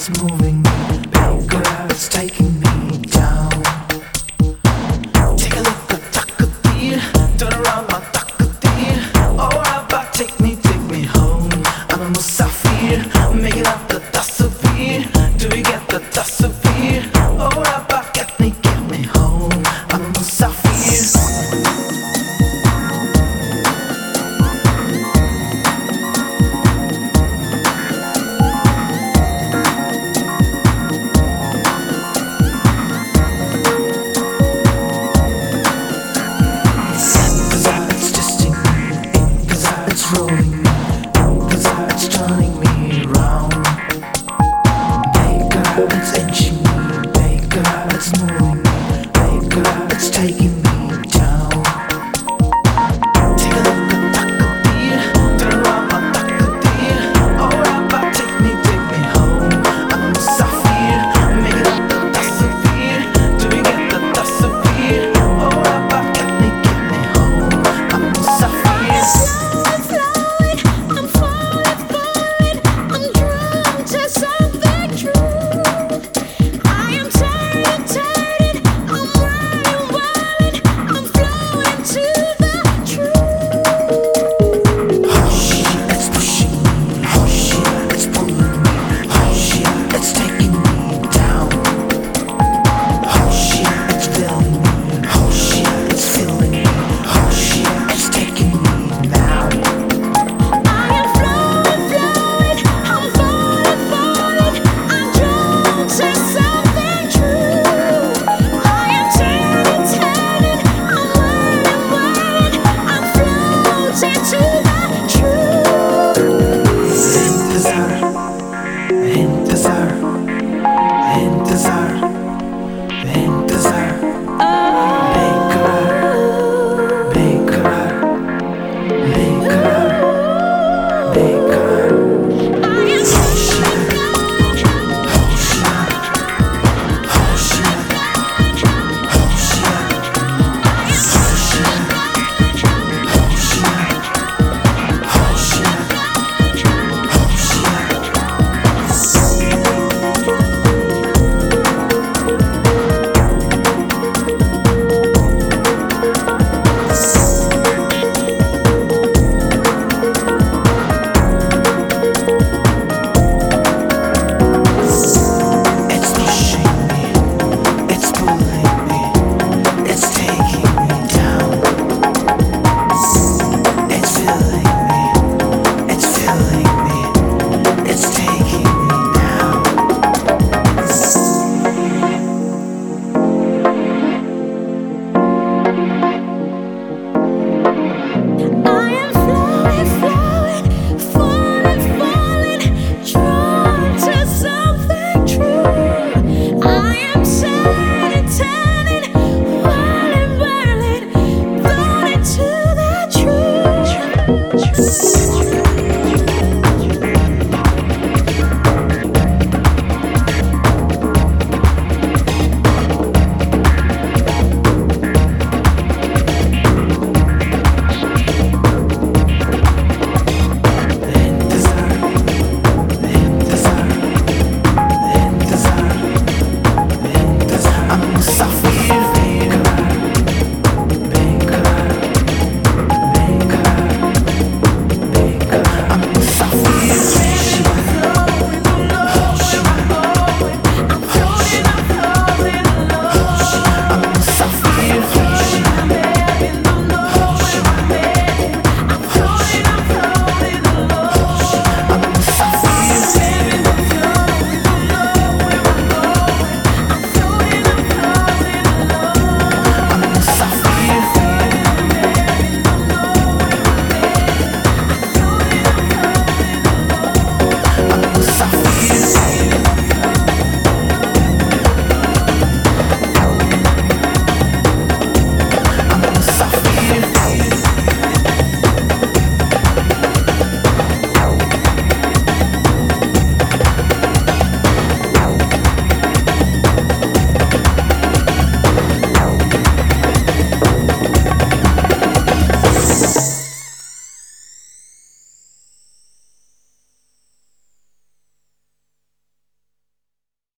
is it's moving. Me, it's taking me.